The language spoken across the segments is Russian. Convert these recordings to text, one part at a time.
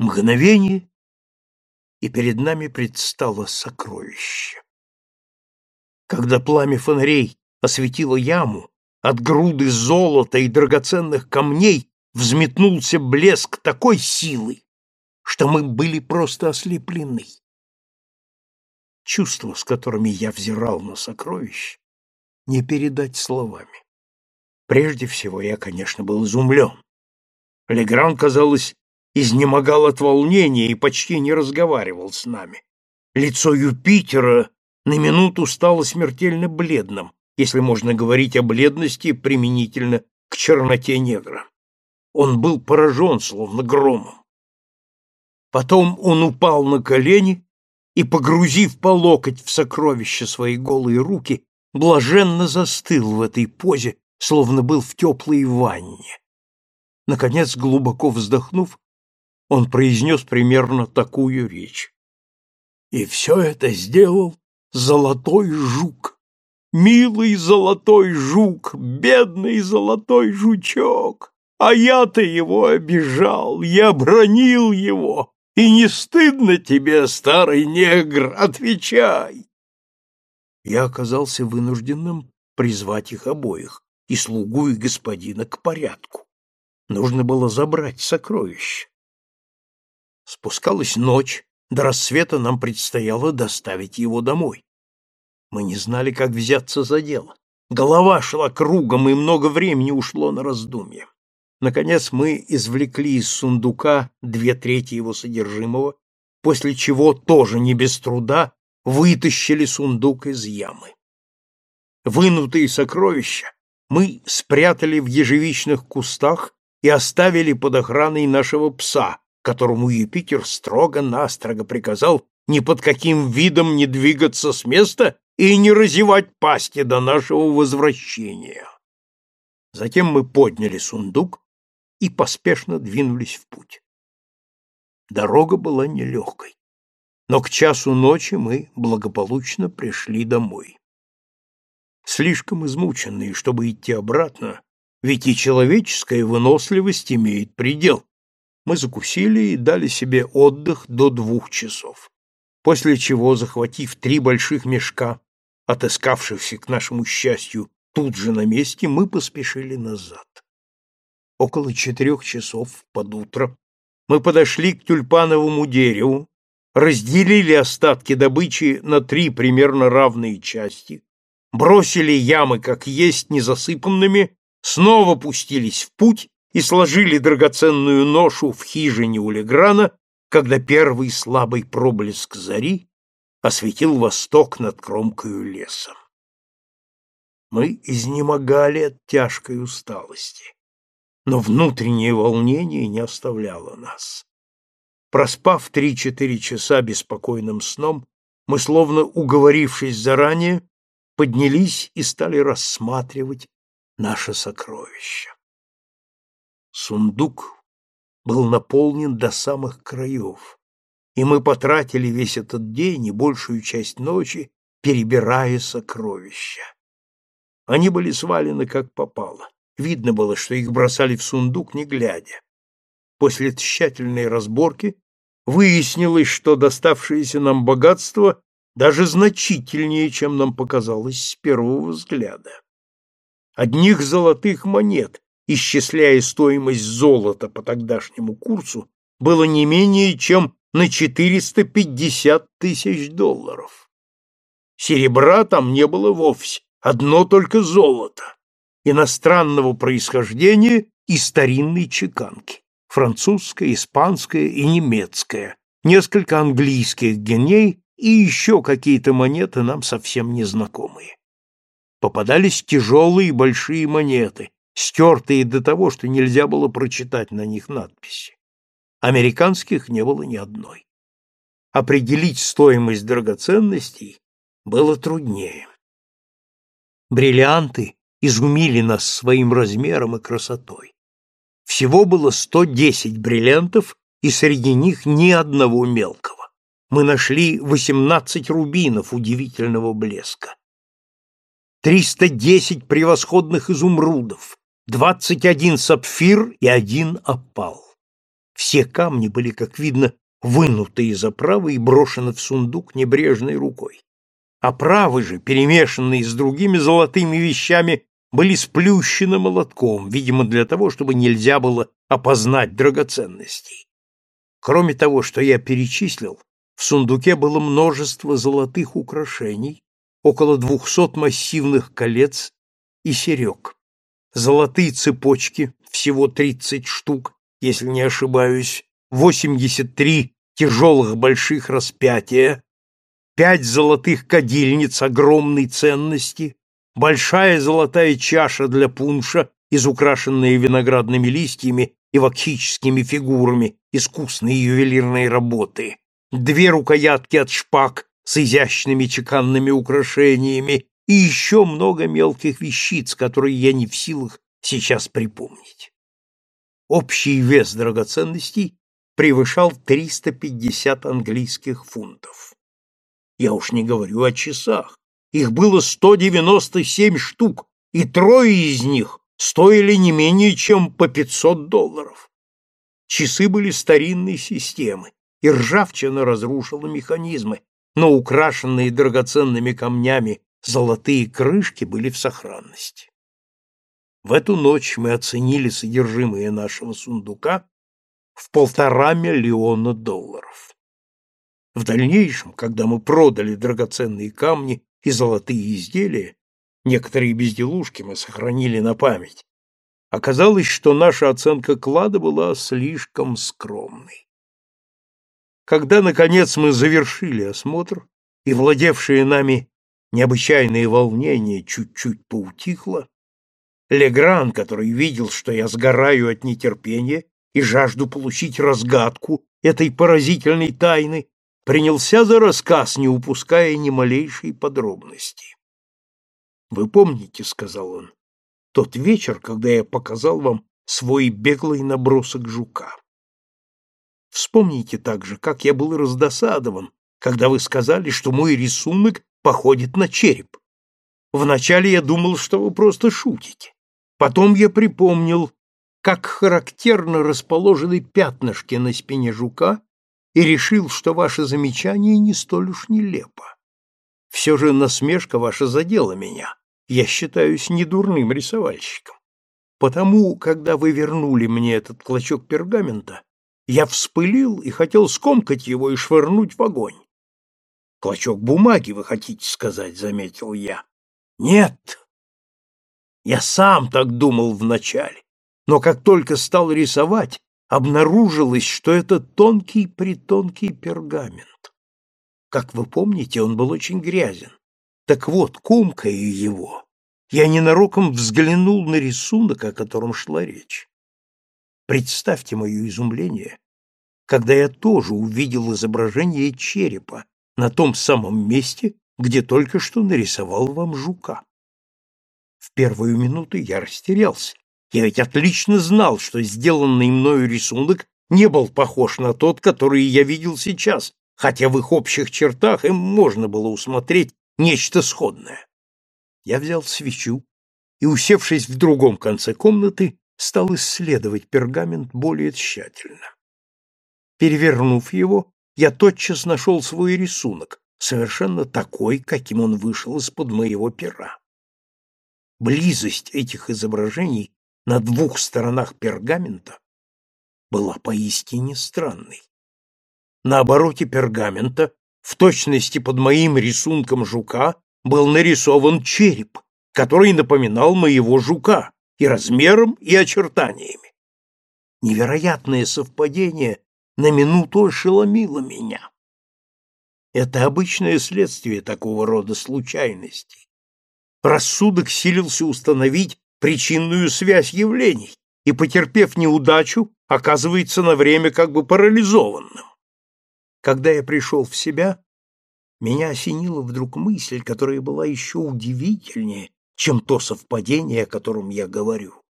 Мгновение, и перед нами предстало сокровище. Когда пламя фонарей осветило яму, от груды золота и драгоценных камней взметнулся блеск такой силы, что мы были просто ослеплены. Чувства, с которыми я взирал на сокровище, не передать словами. Прежде всего, я, конечно, был изумлен. Легран, казалось, изнемогал от волнения и почти не разговаривал с нами. Лицо Юпитера на минуту стало смертельно бледным, если можно говорить о бледности применительно к черноте негра. Он был поражен, словно громом. Потом он упал на колени и, погрузив по локоть в сокровище свои голые руки, блаженно застыл в этой позе, словно был в теплой ванне. Наконец, глубоко вздохнув, он произнес примерно такую речь. И все это сделал золотой жук. Милый золотой жук, бедный золотой жучок. А я-то его обижал, я бронил его. И не стыдно тебе, старый негр, отвечай. Я оказался вынужденным призвать их обоих, и слугу, и господина, к порядку. Нужно было забрать сокровища. Спускалась ночь, до рассвета нам предстояло доставить его домой. Мы не знали, как взяться за дело. Голова шла кругом, и много времени ушло на раздумье. Наконец мы извлекли из сундука две трети его содержимого, после чего, тоже не без труда, вытащили сундук из ямы. Вынутые сокровища мы спрятали в ежевичных кустах и оставили под охраной нашего пса, которому Юпитер строго-настрого приказал ни под каким видом не двигаться с места и не разевать пасти до нашего возвращения. Затем мы подняли сундук и поспешно двинулись в путь. Дорога была нелегкой, но к часу ночи мы благополучно пришли домой. Слишком измученные, чтобы идти обратно, ведь и человеческая выносливость имеет предел мы закусили и дали себе отдых до двух часов. После чего, захватив три больших мешка, отыскавшихся к нашему счастью тут же на месте, мы поспешили назад. Около четырех часов под утро мы подошли к тюльпановому дереву, разделили остатки добычи на три примерно равные части, бросили ямы как есть незасыпанными, снова пустились в путь и сложили драгоценную ношу в хижине у Леграна, когда первый слабый проблеск зари осветил восток над кромкою леса. Мы изнемогали от тяжкой усталости, но внутреннее волнение не оставляло нас. Проспав три-четыре часа беспокойным сном, мы, словно уговорившись заранее, поднялись и стали рассматривать наше сокровище. Сундук был наполнен до самых краев, и мы потратили весь этот день и большую часть ночи, перебирая сокровища. Они были свалены как попало. Видно было, что их бросали в сундук, не глядя. После тщательной разборки выяснилось, что доставшееся нам богатство даже значительнее, чем нам показалось с первого взгляда. Одних золотых монет исчисляя стоимость золота по тогдашнему курсу, было не менее чем на 450 тысяч долларов. Серебра там не было вовсе, одно только золото, иностранного происхождения и старинной чеканки, французская, испанская и немецкая, несколько английских геней и еще какие-то монеты нам совсем незнакомые. Попадались тяжелые большие монеты, стертые до того, что нельзя было прочитать на них надписи. Американских не было ни одной. Определить стоимость драгоценностей было труднее. Бриллианты изумили нас своим размером и красотой. Всего было 110 бриллиантов, и среди них ни одного мелкого. Мы нашли 18 рубинов удивительного блеска, 310 превосходных изумрудов, двадцать один сапфир и один опал. Все камни были, как видно, вынуты из оправы и брошены в сундук небрежной рукой. Оправы же, перемешанные с другими золотыми вещами, были сплющены молотком, видимо, для того, чтобы нельзя было опознать драгоценностей. Кроме того, что я перечислил, в сундуке было множество золотых украшений, около двухсот массивных колец и серег. Золотые цепочки, всего тридцать штук, если не ошибаюсь, восемьдесят три тяжелых больших распятия, пять золотых кадильниц огромной ценности, большая золотая чаша для пунша, изукрашенная виноградными листьями и вакхическими фигурами искусной ювелирной работы, две рукоятки от шпаг с изящными чеканными украшениями и еще много мелких вещиц, которые я не в силах сейчас припомнить. Общий вес драгоценностей превышал 350 английских фунтов. Я уж не говорю о часах. Их было 197 штук, и трое из них стоили не менее чем по 500 долларов. Часы были старинной системы, и ржавчина разрушила механизмы, но украшенные драгоценными камнями золотые крышки были в сохранности. В эту ночь мы оценили содержимое нашего сундука в полтора миллиона долларов. В дальнейшем, когда мы продали драгоценные камни и золотые изделия, некоторые безделушки мы сохранили на память, оказалось, что наша оценка клада была слишком скромной. Когда, наконец, мы завершили осмотр, и владевшее нами необычайное волнение чуть-чуть поутихло, Легран, который видел, что я сгораю от нетерпения и жажду получить разгадку этой поразительной тайны, принялся за рассказ, не упуская ни малейшей подробности. «Вы помните, — сказал он, — тот вечер, когда я показал вам свой беглый набросок жука. Вспомните также, как я был раздосадован, когда вы сказали, что мой рисунок походит на череп. Вначале я думал, что вы просто шутите. Потом я припомнил, как характерно расположены пятнышки на спине жука и решил, что ваше замечание не столь уж нелепо. Все же насмешка ваша задела меня. Я считаюсь недурным рисовальщиком. Потому, когда вы вернули мне этот клочок пергамента, я вспылил и хотел скомкать его и швырнуть в огонь. Клочок бумаги, вы хотите сказать, заметил я. Нет, я сам так думал вначале, но как только стал рисовать, обнаружилось, что это тонкий-притонкий пергамент. Как вы помните, он был очень грязен. Так вот, комкая его, я ненароком взглянул на рисунок, о котором шла речь. Представьте мое изумление, когда я тоже увидел изображение черепа на том самом месте, где только что нарисовал вам жука. В первую минуту я растерялся. Я ведь отлично знал, что сделанный мною рисунок не был похож на тот, который я видел сейчас, хотя в их общих чертах им можно было усмотреть нечто сходное. Я взял свечу и, усевшись в другом конце комнаты, стал исследовать пергамент более тщательно. Перевернув его, я тотчас нашел свой рисунок, совершенно такой, каким он вышел из-под моего пера. Близость этих изображений на двух сторонах пергамента была поистине странной. На обороте пергамента, в точности под моим рисунком жука, был нарисован череп, который напоминал моего жука и размером, и очертаниями. Невероятное совпадение на минуту ошеломило меня. Это обычное следствие такого рода случайностей рассудок силился установить причинную связь явлений и, потерпев неудачу, оказывается на время как бы парализованным. Когда я пришел в себя, меня осенила вдруг мысль, которая была еще удивительнее, чем то совпадение, о котором я говорю.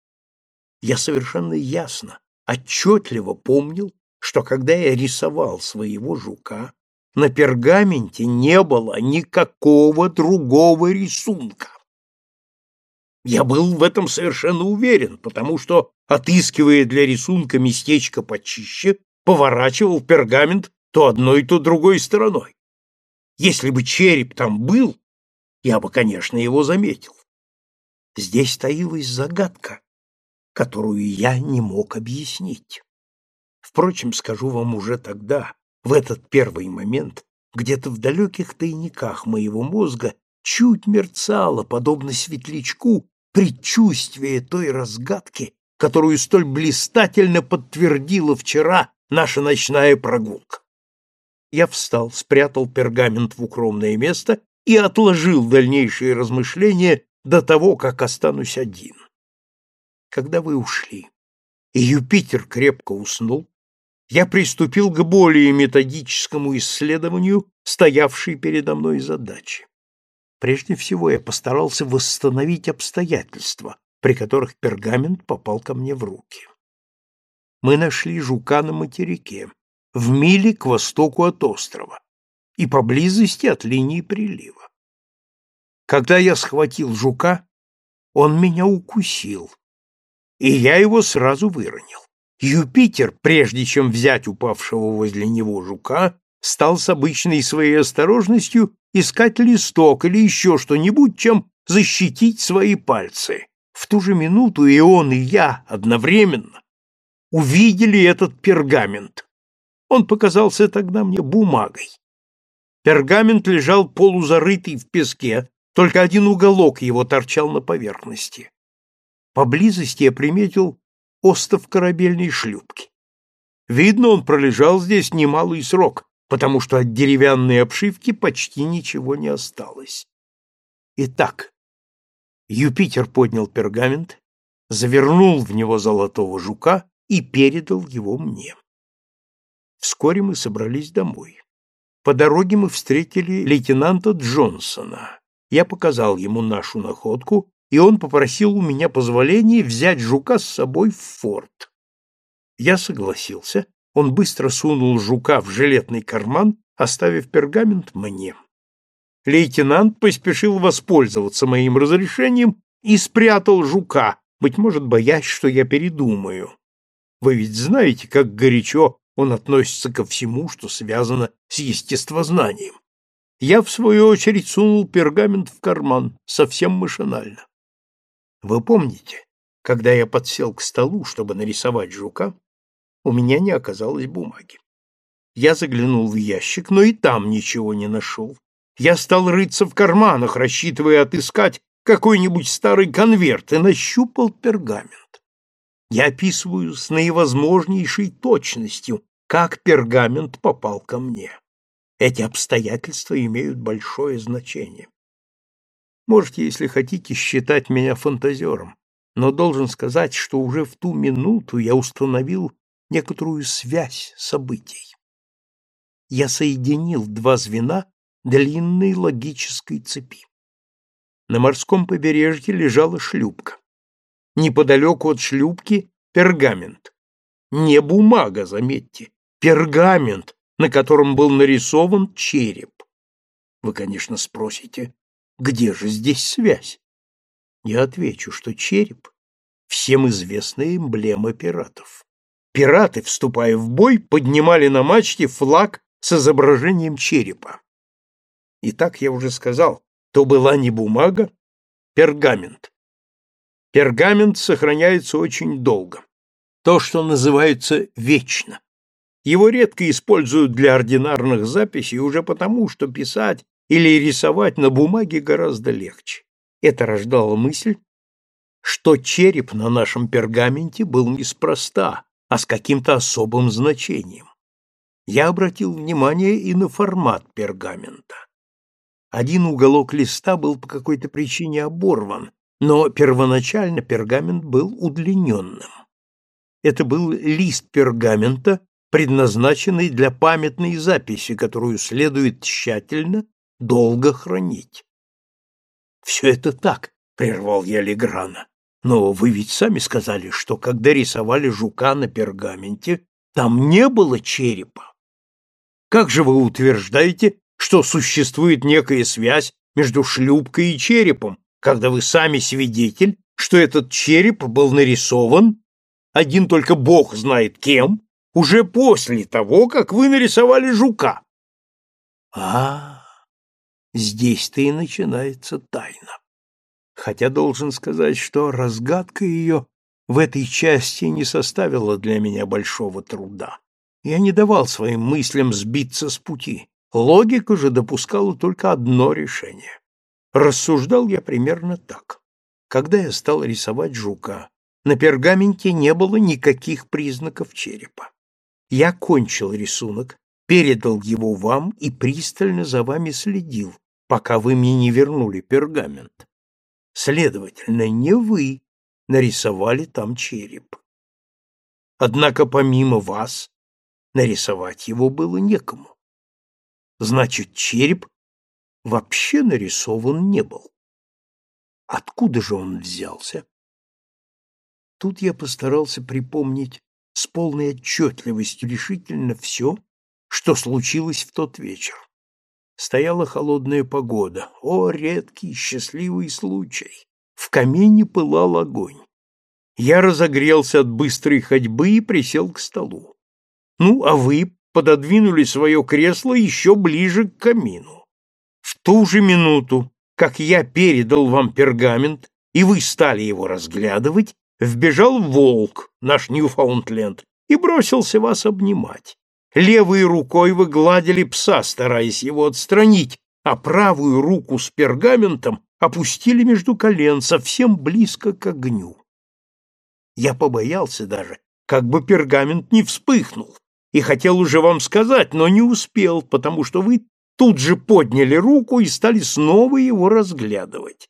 Я совершенно ясно, отчетливо помнил, что когда я рисовал своего жука, на пергаменте не было никакого другого рисунка. Я был в этом совершенно уверен, потому что, отыскивая для рисунка местечко почище, поворачивал пергамент то одной, то другой стороной. Если бы череп там был, я бы, конечно, его заметил. Здесь таилась загадка, которую я не мог объяснить. Впрочем, скажу вам уже тогда, в этот первый момент, где-то в далеких тайниках моего мозга чуть мерцало, подобно светлячку, предчувствие той разгадки, которую столь блистательно подтвердила вчера наша ночная прогулка. Я встал, спрятал пергамент в укромное место и отложил дальнейшие размышления до того, как останусь один. Когда вы ушли, и Юпитер крепко уснул, я приступил к более методическому исследованию стоявшей передо мной задачи. Прежде всего я постарался восстановить обстоятельства, при которых пергамент попал ко мне в руки. Мы нашли жука на материке, в миле к востоку от острова и поблизости от линии прилива. Когда я схватил жука, он меня укусил, и я его сразу выронил. Юпитер, прежде чем взять упавшего возле него жука, стал с обычной своей осторожностью искать листок или еще что-нибудь, чем защитить свои пальцы. В ту же минуту и он, и я одновременно увидели этот пергамент. Он показался тогда мне бумагой. Пергамент лежал полузарытый в песке, только один уголок его торчал на поверхности. Поблизости я приметил остов корабельной шлюпки. Видно, он пролежал здесь немалый срок, потому что от деревянной обшивки почти ничего не осталось. Итак, Юпитер поднял пергамент, завернул в него золотого жука и передал его мне. Вскоре мы собрались домой. По дороге мы встретили лейтенанта Джонсона. Я показал ему нашу находку и он попросил у меня позволения взять жука с собой в форт. Я согласился, он быстро сунул жука в жилетный карман, оставив пергамент мне. Лейтенант поспешил воспользоваться моим разрешением и спрятал жука, быть может, боясь, что я передумаю. Вы ведь знаете, как горячо он относится ко всему, что связано с естествознанием. Я, в свою очередь, сунул пергамент в карман, совсем машинально. Вы помните, когда я подсел к столу, чтобы нарисовать жука, у меня не оказалось бумаги. Я заглянул в ящик, но и там ничего не нашел. Я стал рыться в карманах, рассчитывая отыскать какой-нибудь старый конверт, и нащупал пергамент. Я описываю с наивозможнейшей точностью, как пергамент попал ко мне. Эти обстоятельства имеют большое значение. Можете, если хотите, считать меня фантазером, но должен сказать, что уже в ту минуту я установил некоторую связь событий. Я соединил два звена длинной логической цепи. На морском побережье лежала шлюпка. Неподалеку от шлюпки пергамент. Не бумага, заметьте, пергамент, на котором был нарисован череп. Вы, конечно, спросите, где же здесь связь? Я отвечу, что череп — всем известная эмблема пиратов. Пираты, вступая в бой, поднимали на мачте флаг с изображением черепа. И так я уже сказал, то была не бумага, пергамент. Пергамент сохраняется очень долго. То, что называется вечно. Его редко используют для ординарных записей уже потому, что писать или рисовать на бумаге гораздо легче. Это рождало мысль, что череп на нашем пергаменте был неспроста, а с каким-то особым значением. Я обратил внимание и на формат пергамента. Один уголок листа был по какой-то причине оборван, но первоначально пергамент был удлиненным. Это был лист пергамента, предназначенный для памятной записи, которую следует тщательно долго хранить. Все это так, прервал я Леграна. Но вы ведь сами сказали, что когда рисовали жука на пергаменте, там не было черепа. Как же вы утверждаете, что существует некая связь между шлюпкой и черепом, когда вы сами свидетель, что этот череп был нарисован, один только Бог знает кем, уже после того, как вы нарисовали жука. А, здесь-то и начинается тайна. Хотя должен сказать, что разгадка ее в этой части не составила для меня большого труда. Я не давал своим мыслям сбиться с пути. Логика же допускала только одно решение. Рассуждал я примерно так. Когда я стал рисовать жука, на пергаменте не было никаких признаков черепа. Я кончил рисунок, передал его вам и пристально за вами следил, пока вы мне не вернули пергамент. Следовательно, не вы нарисовали там череп. Однако помимо вас нарисовать его было некому. Значит, череп вообще нарисован не был. Откуда же он взялся? Тут я постарался припомнить с полной отчетливостью решительно все, что случилось в тот вечер. Стояла холодная погода. О, редкий, счастливый случай! В камине пылал огонь. Я разогрелся от быстрой ходьбы и присел к столу. Ну, а вы пододвинули свое кресло еще ближе к камину. В ту же минуту, как я передал вам пергамент, и вы стали его разглядывать, вбежал волк, наш Ньюфаундленд, и бросился вас обнимать. Левой рукой вы гладили пса, стараясь его отстранить, а правую руку с пергаментом опустили между колен, совсем близко к огню. Я побоялся даже, как бы пергамент не вспыхнул, и хотел уже вам сказать, но не успел, потому что вы тут же подняли руку и стали снова его разглядывать.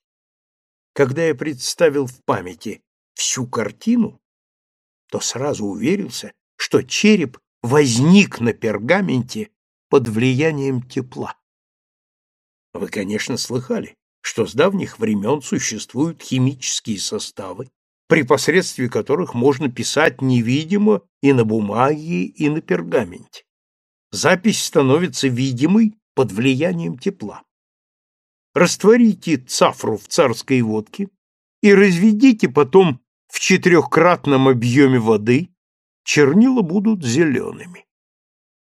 Когда я представил в памяти всю картину, то сразу уверился, что череп возник на пергаменте под влиянием тепла. Вы, конечно, слыхали, что с давних времен существуют химические составы, при посредстве которых можно писать невидимо и на бумаге, и на пергаменте. Запись становится видимой под влиянием тепла. Растворите цафру в царской водке и разведите потом в четырехкратном объеме воды, чернила будут зелеными.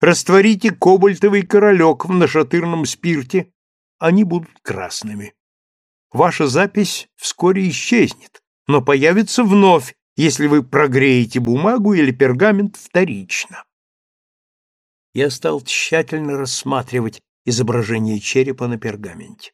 Растворите кобальтовый королек в нашатырном спирте, они будут красными. Ваша запись вскоре исчезнет, но появится вновь, если вы прогреете бумагу или пергамент вторично. Я стал тщательно рассматривать изображение черепа на пергаменте.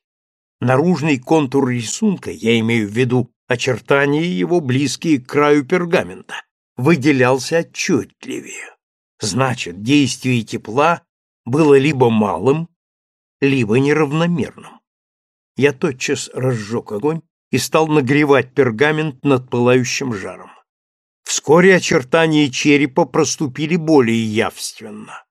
Наружный контур рисунка, я имею в виду очертания его, близкие к краю пергамента, выделялся отчетливее. Значит, действие тепла было либо малым, либо неравномерным. Я тотчас разжег огонь и стал нагревать пергамент над пылающим жаром. Вскоре очертания черепа проступили более явственно.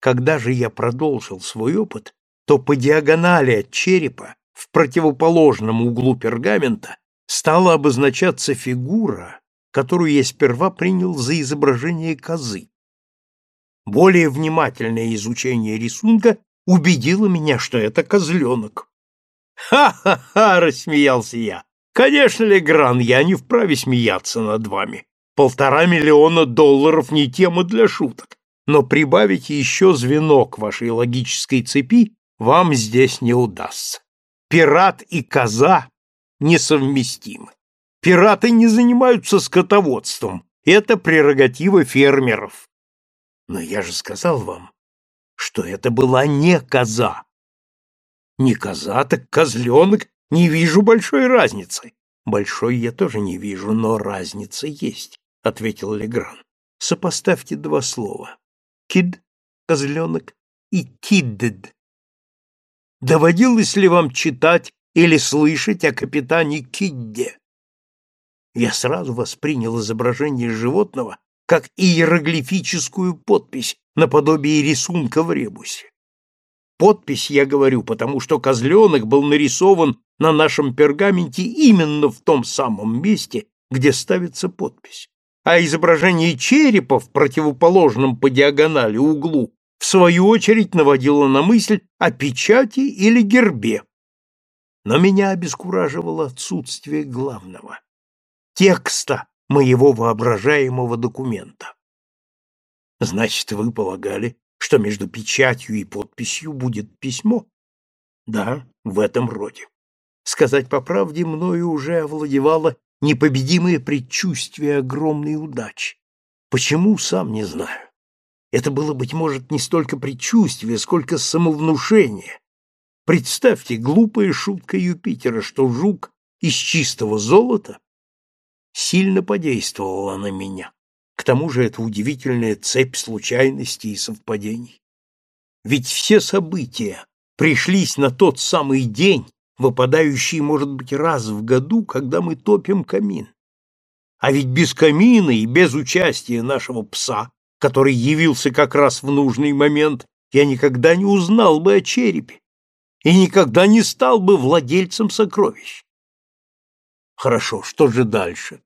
Когда же я продолжил свой опыт, то по диагонали от черепа в противоположном углу пергамента стала обозначаться фигура, которую я сперва принял за изображение козы. Более внимательное изучение рисунка убедило меня, что это козленок. «Ха-ха-ха!» — рассмеялся я. «Конечно, Легран, я не вправе смеяться над вами. Полтора миллиона долларов не тема для шуток. Но прибавить еще звено к вашей логической цепи вам здесь не удастся. Пират и коза несовместимы. Пираты не занимаются скотоводством. Это прерогатива фермеров. Но я же сказал вам, что это была не коза, не коза, так козленок. Не вижу большой разницы. Большой я тоже не вижу, но разница есть, — ответил Легран. Сопоставьте два слова. Кид — козленок и кидд. Доводилось ли вам читать или слышать о капитане Кидде? Я сразу воспринял изображение животного как иероглифическую подпись наподобие рисунка в ребусе. Подпись я говорю, потому что козленок был нарисован на нашем пергаменте именно в том самом месте, где ставится подпись. А изображение черепа в противоположном по диагонали углу в свою очередь наводило на мысль о печати или гербе. Но меня обескураживало отсутствие главного — текста моего воображаемого документа. Значит, вы полагали, что между печатью и подписью будет письмо? Да, в этом роде. Сказать по правде, мною уже овладевало непобедимое предчувствие огромной удачи. Почему, сам не знаю. Это было, быть может, не столько предчувствие, сколько самовнушение. Представьте, глупая шутка Юпитера, что жук из чистого золота сильно подействовала на меня. К тому же это удивительная цепь случайностей и совпадений. Ведь все события пришлись на тот самый день, выпадающий, может быть, раз в году, когда мы топим камин. А ведь без камина и без участия нашего пса, который явился как раз в нужный момент, я никогда не узнал бы о черепе и никогда не стал бы владельцем сокровищ. Хорошо, что же дальше?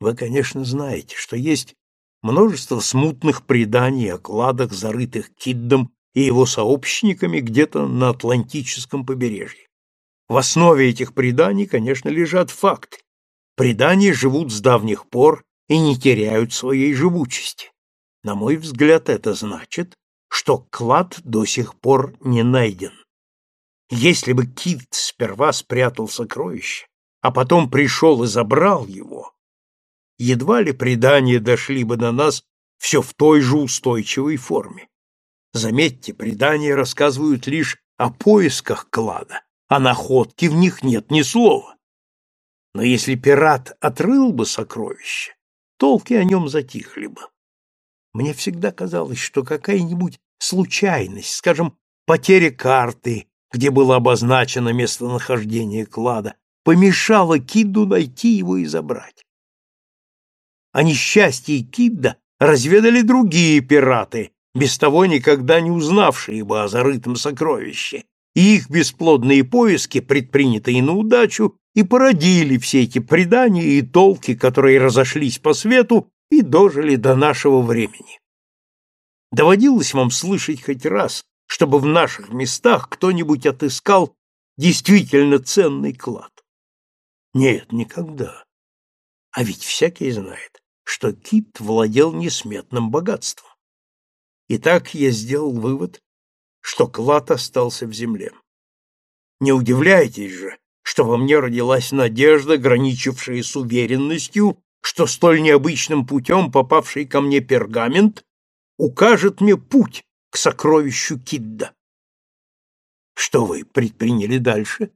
Вы, конечно, знаете, что есть множество смутных преданий о кладах, зарытых Киддом и его сообщниками где-то на Атлантическом побережье. В основе этих преданий, конечно, лежат факты. Предания живут с давних пор и не теряют своей живучести. На мой взгляд, это значит, что клад до сих пор не найден. Если бы Кит сперва спрятал сокровище, а потом пришел и забрал его, едва ли предания дошли бы до нас все в той же устойчивой форме. Заметьте, предания рассказывают лишь о поисках клада, а находки в них нет ни слова. Но если пират отрыл бы сокровище, толки о нем затихли бы. Мне всегда казалось, что какая-нибудь случайность, скажем, потеря карты, где было обозначено местонахождение клада, помешала Кидду найти его и забрать. О несчастье Кидда разведали другие пираты, без того никогда не узнавшие бы о зарытом сокровище, и их бесплодные поиски, предпринятые на удачу, и породили все эти предания и толки, которые разошлись по свету и дожили до нашего времени. Доводилось вам слышать хоть раз, чтобы в наших местах кто-нибудь отыскал действительно ценный клад? Нет, никогда. А ведь всякий знает, что Кит владел несметным богатством. Итак, я сделал вывод, что клад остался в земле. Не удивляйтесь же, что во мне родилась надежда, граничившая с уверенностью, что столь необычным путем попавший ко мне пергамент укажет мне путь к сокровищу Кидда. Что вы предприняли дальше?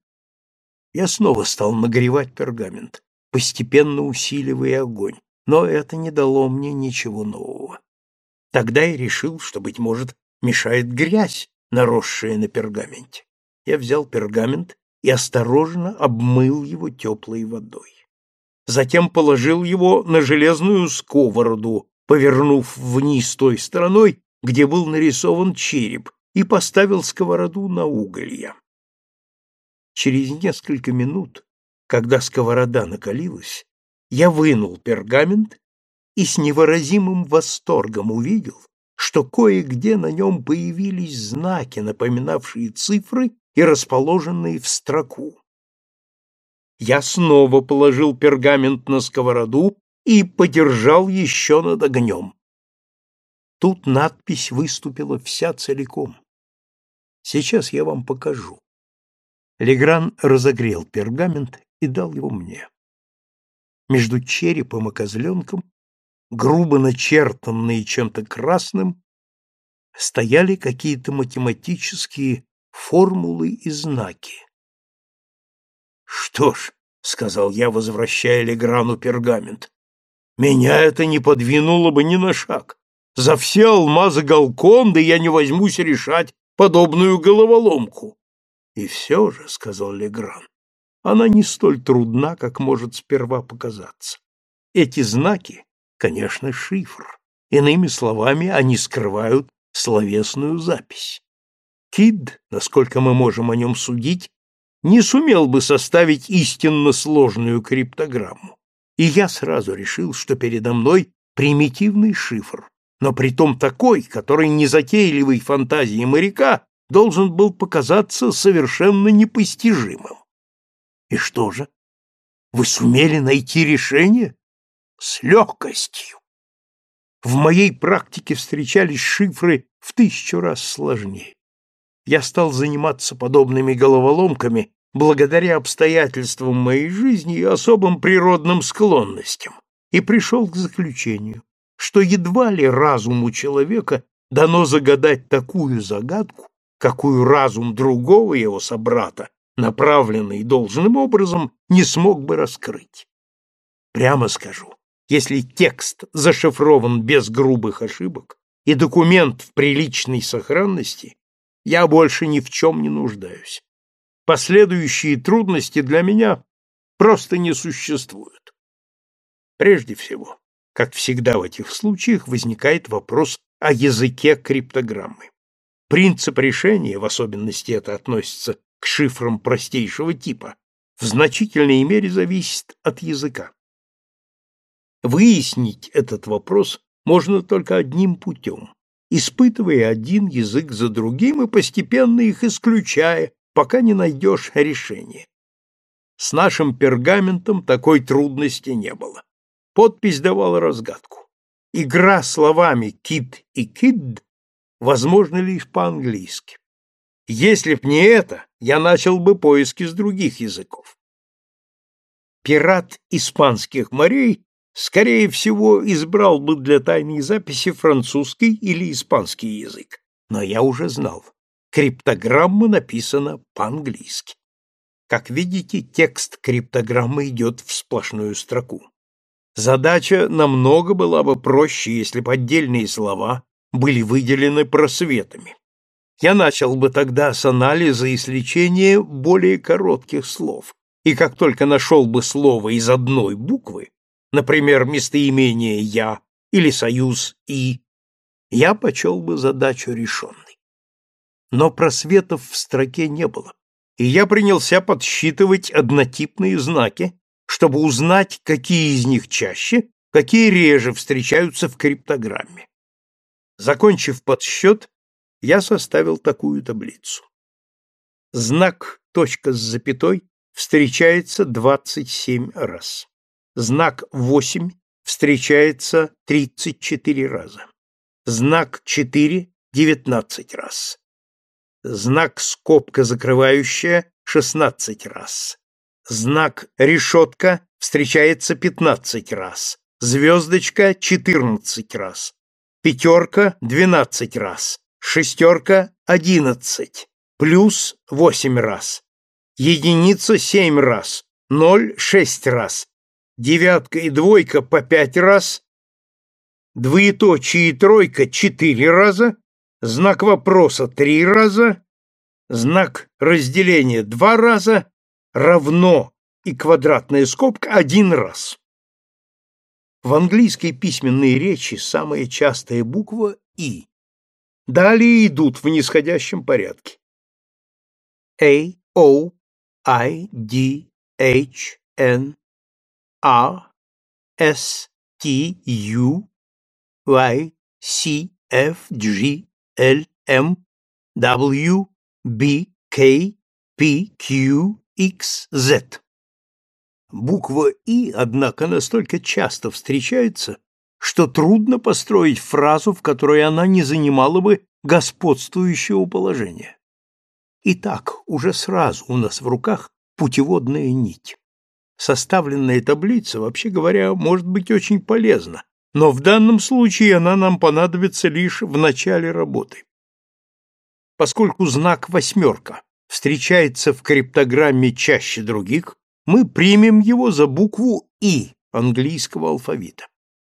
Я снова стал нагревать пергамент, постепенно усиливая огонь, но это не дало мне ничего нового. Тогда я решил, что, быть может, мешает грязь, наросшее на пергаменте. Я взял пергамент и осторожно обмыл его теплой водой. Затем положил его на железную сковороду, повернув вниз той стороной, где был нарисован череп, и поставил сковороду на уголья. Через несколько минут, когда сковорода накалилась, я вынул пергамент и с невыразимым восторгом увидел, что кое-где на нем появились знаки, напоминавшие цифры и расположенные в строку. Я снова положил пергамент на сковороду и подержал еще над огнем. Тут надпись выступила вся целиком. Сейчас я вам покажу. Легран разогрел пергамент и дал его мне. Между черепом и козленком грубо начертанные чем-то красным, стояли какие-то математические формулы и знаки. «Что ж», — сказал я, возвращая Леграну пергамент, — «меня это не подвинуло бы ни на шаг. За все алмазы Галконды я не возьмусь решать подобную головоломку». «И все же», — сказал Легран, — «она не столь трудна, как может сперва показаться. Эти знаки конечно, шифр. Иными словами, они скрывают словесную запись. Кид, насколько мы можем о нем судить, не сумел бы составить истинно сложную криптограмму. И я сразу решил, что передо мной примитивный шифр, но притом такой, который незатейливой фантазии моряка должен был показаться совершенно непостижимым. И что же? Вы сумели найти решение? С легкостью. В моей практике встречались шифры в тысячу раз сложнее. Я стал заниматься подобными головоломками благодаря обстоятельствам моей жизни и особым природным склонностям, и пришел к заключению, что едва ли разуму человека дано загадать такую загадку, какую разум другого его собрата, направленный должным образом, не смог бы раскрыть. Прямо скажу, если текст зашифрован без грубых ошибок и документ в приличной сохранности, я больше ни в чем не нуждаюсь. Последующие трудности для меня просто не существуют. Прежде всего, как всегда в этих случаях, возникает вопрос о языке криптограммы. Принцип решения, в особенности это относится к шифрам простейшего типа, в значительной мере зависит от языка. Выяснить этот вопрос можно только одним путем, испытывая один язык за другим и постепенно их исключая, пока не найдешь решение. С нашим пергаментом такой трудности не было. Подпись давала разгадку. Игра словами «кит» и «кид» возможна лишь по-английски. Если б не это, я начал бы поиски с других языков. Пират испанских морей, скорее всего, избрал бы для тайной записи французский или испанский язык. Но я уже знал, Криптограмма написана по-английски. Как видите, текст криптограммы идет в сплошную строку. Задача намного была бы проще, если бы отдельные слова были выделены просветами. Я начал бы тогда с анализа и сличения более коротких слов, и как только нашел бы слово из одной буквы, например, местоимение «я» или союз «и», я почел бы задачу решенной но просветов в строке не было, и я принялся подсчитывать однотипные знаки, чтобы узнать, какие из них чаще, какие реже встречаются в криптограмме. Закончив подсчет, я составил такую таблицу. Знак точка с запятой встречается 27 раз. Знак 8 встречается 34 раза. Знак 4 – 19 раз знак скобка закрывающая 16 раз. Знак решетка встречается 15 раз. Звездочка 14 раз. Пятерка 12 раз. Шестерка 11. Плюс 8 раз. Единица 7 раз. Ноль 6 раз. Девятка и двойка по 5 раз. Двоеточие и тройка 4 раза знак вопроса три раза, знак разделения два раза, равно и квадратная скобка один раз. В английской письменной речи самая частая буква «и». Далее идут в нисходящем порядке. A, O, I, D, H, N, A, S, T, U, Y, C, F, G, L, M, W, B, K, P, Q, X, Z. Буква «и», однако, настолько часто встречается, что трудно построить фразу, в которой она не занимала бы господствующего положения. Итак, уже сразу у нас в руках путеводная нить. Составленная таблица, вообще говоря, может быть очень полезна, но в данном случае она нам понадобится лишь в начале работы. Поскольку знак «восьмерка» встречается в криптограмме чаще других, мы примем его за букву «и» английского алфавита.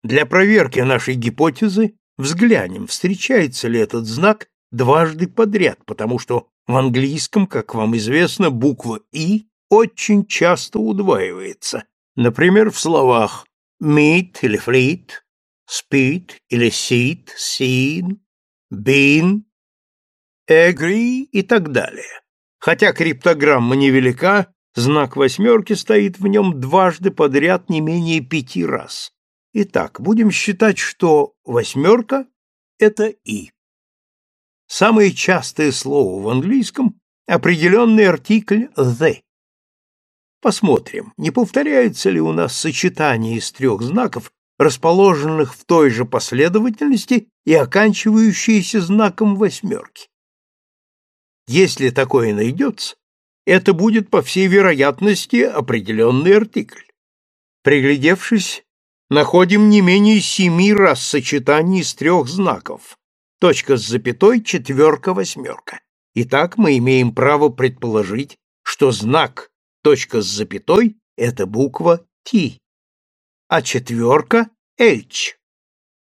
Для проверки нашей гипотезы взглянем, встречается ли этот знак дважды подряд, потому что в английском, как вам известно, буква «и» очень часто удваивается. Например, в словах meet или fleet, speed или seat, seen, been, agree и так далее. Хотя криптограмма невелика, знак восьмерки стоит в нем дважды подряд не менее пяти раз. Итак, будем считать, что восьмерка — это «и». Самое частое слово в английском – определенный артикль «the». Посмотрим, не повторяется ли у нас сочетание из трех знаков, расположенных в той же последовательности и оканчивающиеся знаком восьмерки. Если такое найдется, это будет, по всей вероятности, определенный артикль. Приглядевшись, находим не менее семи раз сочетаний из трех знаков. Точка с запятой, четверка, восьмерка. Итак, мы имеем право предположить, что знак точка с запятой – это буква T, а четверка – H.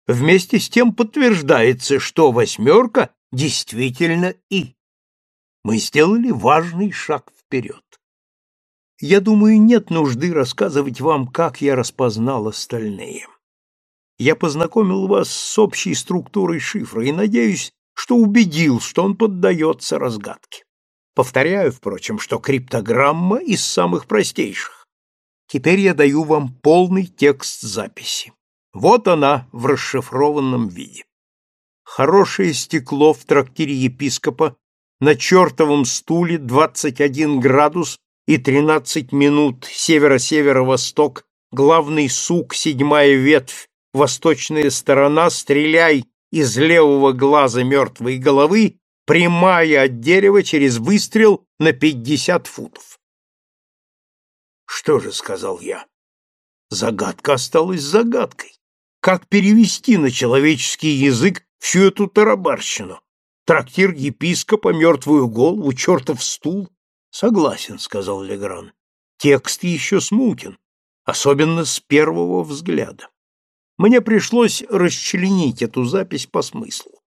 Вместе с тем подтверждается, что восьмерка действительно И. Мы сделали важный шаг вперед. Я думаю, нет нужды рассказывать вам, как я распознал остальные. Я познакомил вас с общей структурой шифра и надеюсь, что убедил, что он поддается разгадке. Повторяю, впрочем, что криптограмма из самых простейших. Теперь я даю вам полный текст записи. Вот она в расшифрованном виде. Хорошее стекло в трактире епископа на чертовом стуле 21 градус и 13 минут северо-северо-восток, главный сук, седьмая ветвь, восточная сторона, стреляй из левого глаза мертвой головы, прямая от дерева через выстрел на 50 футов. Что же, сказал я, загадка осталась загадкой. Как перевести на человеческий язык всю эту тарабарщину? Трактир епископа, мертвую голову, чертов стул? Согласен, сказал Легран. Текст еще смутен, особенно с первого взгляда. Мне пришлось расчленить эту запись по смыслу.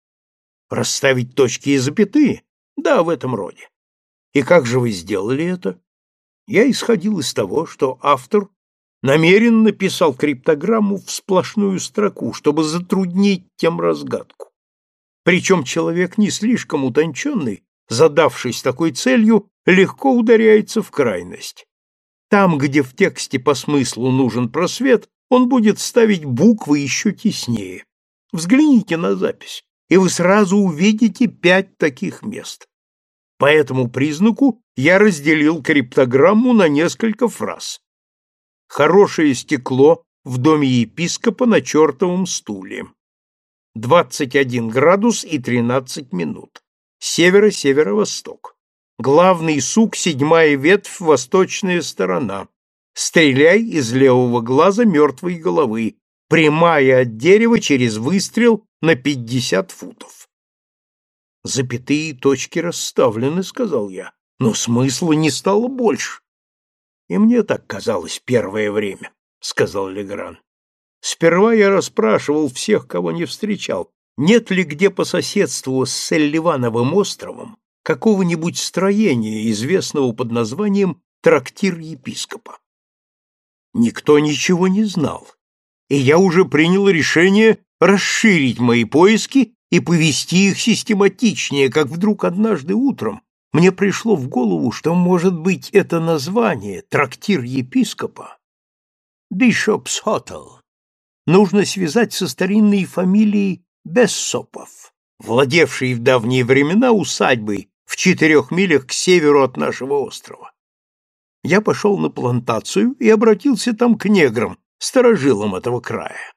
Расставить точки и запятые? Да, в этом роде. И как же вы сделали это? Я исходил из того, что автор намеренно писал криптограмму в сплошную строку, чтобы затруднить тем разгадку. Причем человек не слишком утонченный, задавшись такой целью, легко ударяется в крайность. Там, где в тексте по смыслу нужен просвет, он будет ставить буквы еще теснее. Взгляните на запись, и вы сразу увидите пять таких мест. По этому признаку я разделил криптограмму на несколько фраз. Хорошее стекло в доме епископа на чертовом стуле. 21 градус и 13 минут. Северо-северо-восток. Главный сук, седьмая ветвь, восточная сторона. Стреляй из левого глаза мертвой головы. Прямая от дерева через выстрел на пятьдесят футов. Запятые точки расставлены, сказал я, но смысла не стало больше. И мне так казалось первое время, сказал Легран. Сперва я расспрашивал всех, кого не встречал, нет ли где по соседству с Селливановым островом какого-нибудь строения, известного под названием трактир епископа. Никто ничего не знал, и я уже принял решение расширить мои поиски и повести их систематичнее, как вдруг однажды утром мне пришло в голову, что, может быть, это название «Трактир епископа» Bishop's Hotel нужно связать со старинной фамилией Бессопов, владевшей в давние времена усадьбой в четырех милях к северу от нашего острова. Я пошел на плантацию и обратился там к неграм, старожилам этого края.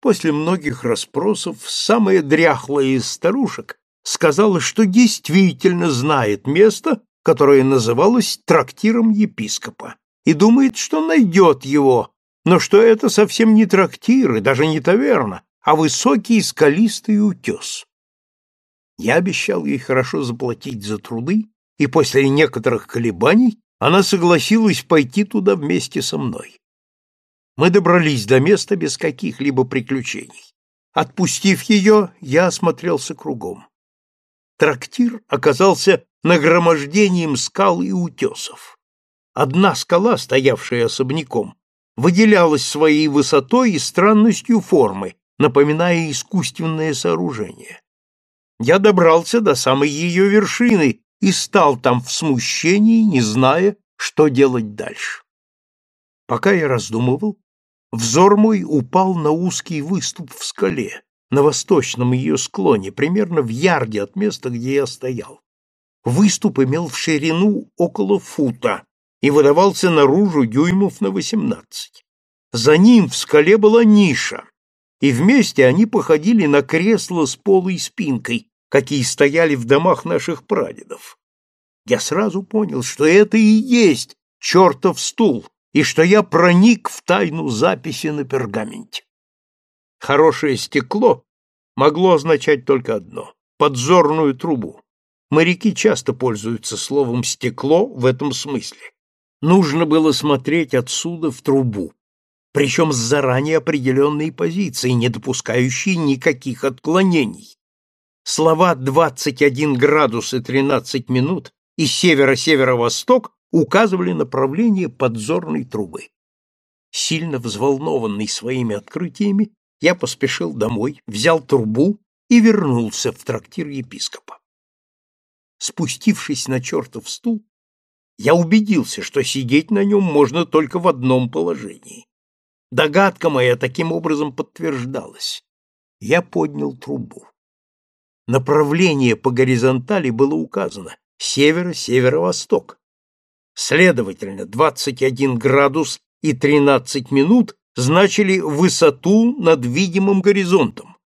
После многих расспросов самая дряхлая из старушек сказала, что действительно знает место, которое называлось трактиром епископа, и думает, что найдет его, но что это совсем не трактир и даже не таверна, а высокий скалистый утес. Я обещал ей хорошо заплатить за труды, и после некоторых колебаний она согласилась пойти туда вместе со мной. Мы добрались до места без каких-либо приключений. Отпустив ее, я осмотрелся кругом. Трактир оказался нагромождением скал и утесов. Одна скала, стоявшая особняком, выделялась своей высотой и странностью формы, напоминая искусственное сооружение. Я добрался до самой ее вершины и стал там в смущении, не зная, что делать дальше. Пока я раздумывал, взор мой упал на узкий выступ в скале, на восточном ее склоне, примерно в ярде от места, где я стоял. Выступ имел в ширину около фута и выдавался наружу дюймов на восемнадцать. За ним в скале была ниша, и вместе они походили на кресло с полой спинкой, какие стояли в домах наших прадедов. Я сразу понял, что это и есть чертов стул, и что я проник в тайну записи на пергаменте. Хорошее стекло могло означать только одно — подзорную трубу. Моряки часто пользуются словом «стекло» в этом смысле. Нужно было смотреть отсюда в трубу, причем с заранее определенной позиции, не допускающей никаких отклонений. Слова «21 градус и 13 минут» и «северо-северо-восток» указывали направление подзорной трубы. Сильно взволнованный своими открытиями, я поспешил домой, взял трубу и вернулся в трактир епископа. Спустившись на чертов стул, я убедился, что сидеть на нем можно только в одном положении. Догадка моя таким образом подтверждалась. Я поднял трубу. Направление по горизонтали было указано — северо-северо-восток. Следовательно, 21 градус и 13 минут значили высоту над видимым горизонтом.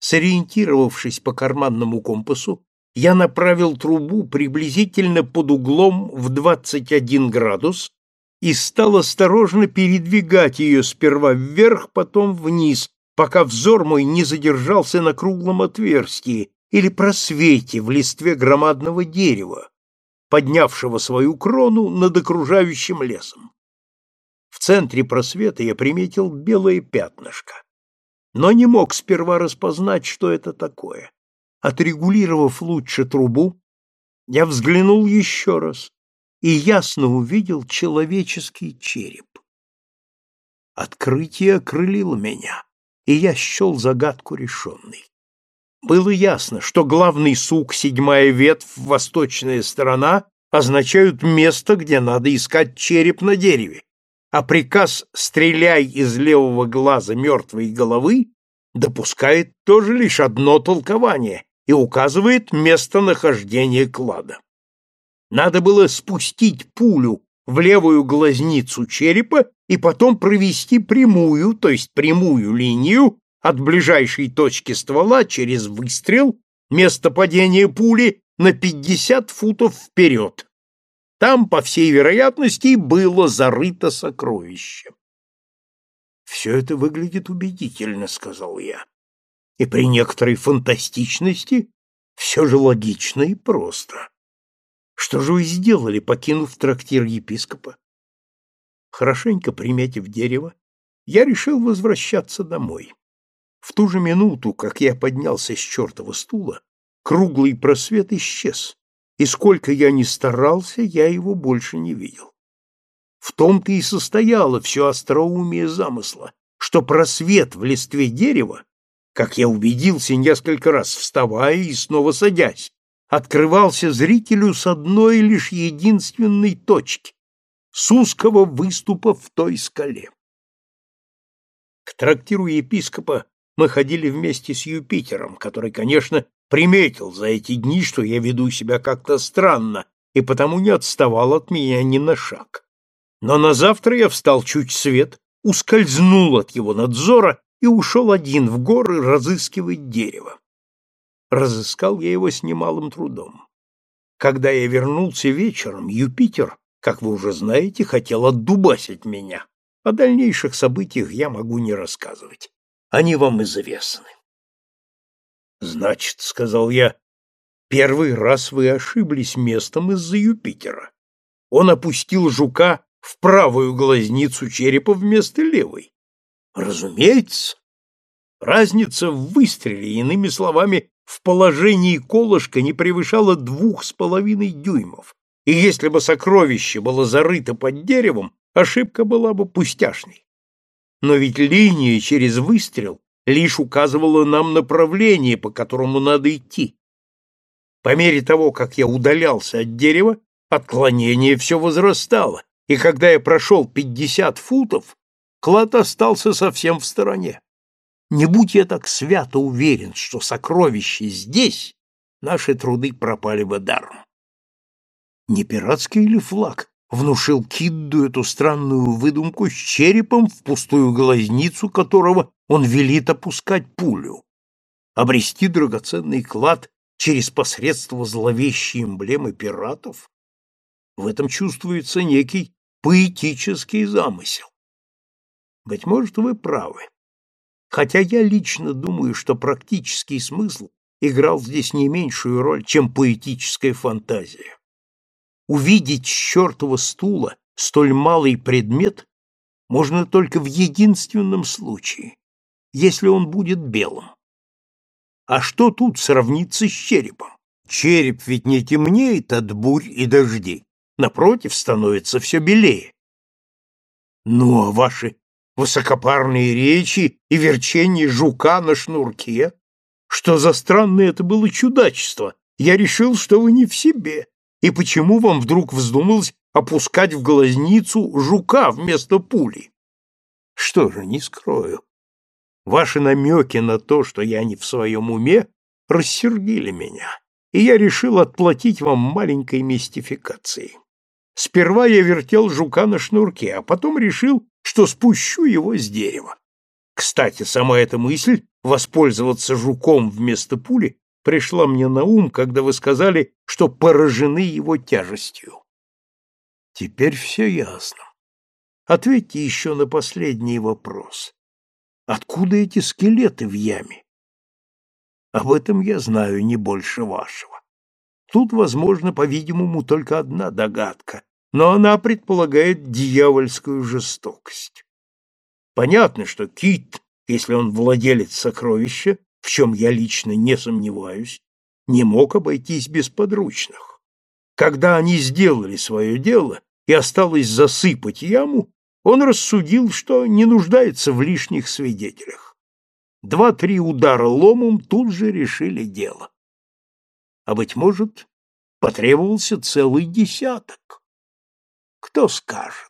Сориентировавшись по карманному компасу, я направил трубу приблизительно под углом в 21 градус и стал осторожно передвигать ее сперва вверх, потом вниз, пока взор мой не задержался на круглом отверстии или просвете в листве громадного дерева, поднявшего свою крону над окружающим лесом. В центре просвета я приметил белое пятнышко, но не мог сперва распознать, что это такое. Отрегулировав лучше трубу, я взглянул еще раз и ясно увидел человеческий череп. Открытие окрылило меня, и я счел загадку решенной. Было ясно, что главный сук, седьмая ветвь, восточная сторона означают место, где надо искать череп на дереве, а приказ «стреляй из левого глаза мертвой головы» допускает тоже лишь одно толкование и указывает местонахождение клада. Надо было спустить пулю в левую глазницу черепа и потом провести прямую, то есть прямую линию от ближайшей точки ствола через выстрел, место падения пули на 50 футов вперед. Там, по всей вероятности, было зарыто сокровище. «Все это выглядит убедительно», — сказал я. «И при некоторой фантастичности все же логично и просто. Что же вы сделали, покинув трактир епископа?» Хорошенько приметив дерево, я решил возвращаться домой. В ту же минуту, как я поднялся с чертова стула, круглый просвет исчез, и сколько я ни старался, я его больше не видел. В том-то и состояло все остроумие замысла, что просвет в листве дерева, как я убедился несколько раз, вставая и снова садясь, открывался зрителю с одной лишь единственной точки — с узкого выступа в той скале. К трактиру епископа мы ходили вместе с Юпитером, который, конечно, приметил за эти дни, что я веду себя как-то странно, и потому не отставал от меня ни на шаг. Но на завтра я встал чуть свет, ускользнул от его надзора и ушел один в горы разыскивать дерево. Разыскал я его с немалым трудом. Когда я вернулся вечером, Юпитер, как вы уже знаете, хотел отдубасить меня. О дальнейших событиях я могу не рассказывать. Они вам известны. Значит, сказал я, первый раз вы ошиблись местом из-за Юпитера. Он опустил жука в правую глазницу черепа вместо левой. Разумеется. Разница в выстреле, иными словами, в положении колышка не превышала двух с половиной дюймов, и если бы сокровище было зарыто под деревом, ошибка была бы пустяшной. Но ведь линия через выстрел лишь указывала нам направление, по которому надо идти. По мере того, как я удалялся от дерева, отклонение все возрастало, и когда я прошел пятьдесят футов, клад остался совсем в стороне. Не будь я так свято уверен, что сокровище здесь, наши труды пропали бы даром. Не пиратский ли флаг внушил Кидду эту странную выдумку с черепом, в пустую глазницу которого он велит опускать пулю? Обрести драгоценный клад через посредство зловещей эмблемы пиратов? В этом чувствуется некий поэтический замысел. Быть может, вы правы. Хотя я лично думаю, что практический смысл играл здесь не меньшую роль, чем поэтическая фантазия. Увидеть с чертова стула столь малый предмет можно только в единственном случае, если он будет белым. А что тут сравнится с черепом? Череп ведь не темнеет от бурь и дождей, напротив, становится все белее. Ну, а ваши высокопарные речи и верчение жука на шнурке? Что за странное это было чудачество? Я решил, что вы не в себе. И почему вам вдруг вздумалось опускать в глазницу жука вместо пули? Что же, не скрою. Ваши намеки на то, что я не в своем уме, рассердили меня, и я решил отплатить вам маленькой мистификацией. Сперва я вертел жука на шнурке, а потом решил, что спущу его с дерева. Кстати, сама эта мысль воспользоваться жуком вместо пули пришла мне на ум, когда вы сказали, что поражены его тяжестью. Теперь все ясно. Ответьте еще на последний вопрос. Откуда эти скелеты в яме? Об этом я знаю не больше вашего. Тут, возможно, по-видимому, только одна догадка, но она предполагает дьявольскую жестокость. Понятно, что кит, если он владелец сокровища, в чем я лично не сомневаюсь, не мог обойтись без подручных. Когда они сделали свое дело и осталось засыпать яму, он рассудил, что не нуждается в лишних свидетелях. Два-три удара ломом тут же решили дело. А, быть может, потребовался целый десяток. Кто скажет?